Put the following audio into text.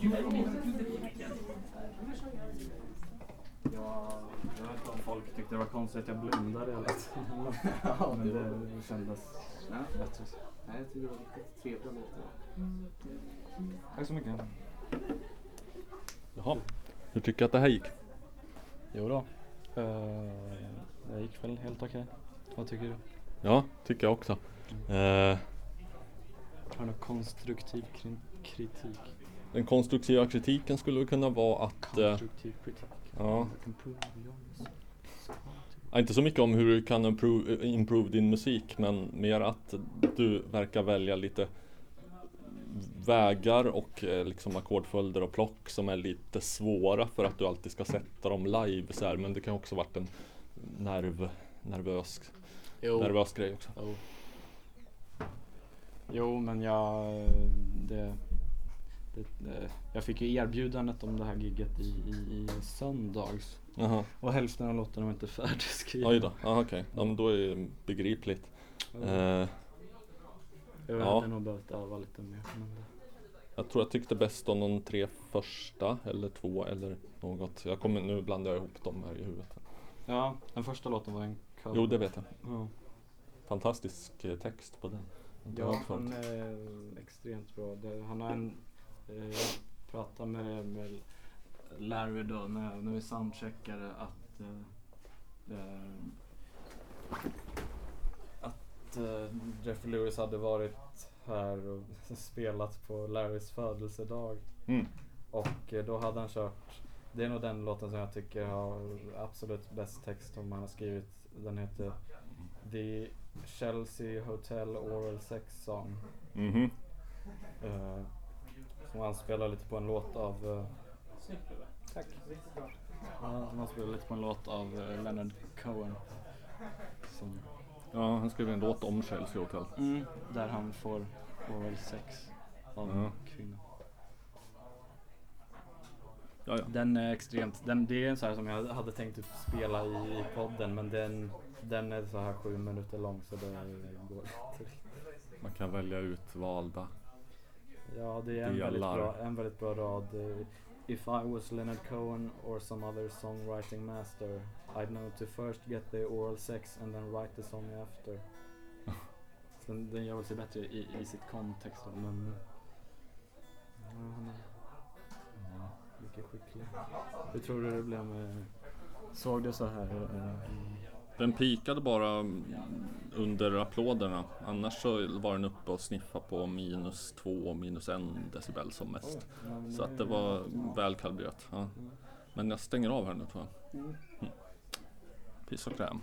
Jag vet inte om folk tyckte det var konstigt att jag blundade eller ja, Men det, kändes ja. bättre. Nej, jag tyckte det var riktigt trevliga låtar. Tack så mycket. Jaha, hur tycker du att det här gick? Jo då. Uh, det gick väl helt okej. Vad tycker du? Ja, tycker jag också. Uh, har du någon konstruktiv kritik? Den konstruktiva kritiken skulle kunna vara att eh, Konstruktiv kritik. ja, Inte så mycket om hur du kan improve, improve din musik men mer att du verkar välja lite vägar och eh, liksom ackordföljder och plock som är lite svåra för att du alltid ska sätta dem live så här. Men det kan också varit en nerv, nervös, Jo. nervös grej också. Jo. jo, men jag... Det, det, det, jag fick ju erbjudandet om det här gigget i, i, i söndags. Jaha, Och hälften av låtarna var inte färdigskrivna. oj då. Ja, okej. Ja, men då är det begripligt. Eh, Jag ja. hade nog behövt öva lite mer. Jag tror jag tyckte bäst om de tre första eller två eller något. Jag kommer, nu blandar jag ihop dem här i huvudet. ja, den första låten var en cover. Jo, det vet jag. Ja, Fantastisk eh, text på den. Ja han är extremt bra. Det, han har en... Eh, jag pratade med, med Larry då när, när vi soundcheckade att eh, eh, att eh, Jeffrey Lewis hade varit här och spelat på Larrys födelsedag. Mm. Och eh, då hade han kört, det är nog den låten som jag tycker har absolut bäst text som han har skrivit. Den heter The Chelsea Hotel Oral Sex Song. Mhm. Eh, som han spelar lite på en låt av... Uh, tack. Ja, som han spelar lite på en låt av eh, Leonard Cohen. Som, Ja, han skrev en låt om Chelsea Hotel. mm, där han får oral sex av en Ja. kvinna. Ja, ja. Den är extremt, den, det är en så här som jag hade tänkt typ spela i, i podden men den, den är så här sju minuter lång så det går inte. Man kan välja ut valda. Ja det är en väldigt, bra, en väldigt bra rad. eh, If I was Leonard Cohen or some other songwriting master I'd know to first get the oral sex and then write the song after. Så den, gör väl sig bättre i, i sitt kontext då, men ja, han är ja, mycket skicklig. Hur tror du det blev med Såg du så här? eh, Den pikade bara under applåderna. Annars så var den uppe och sniffade på minus två, minus en decibel som mest. Så att det var väl kalibrerat. Ja. Men jag stänger av här nu tror jag. Mm. Piss och kräm.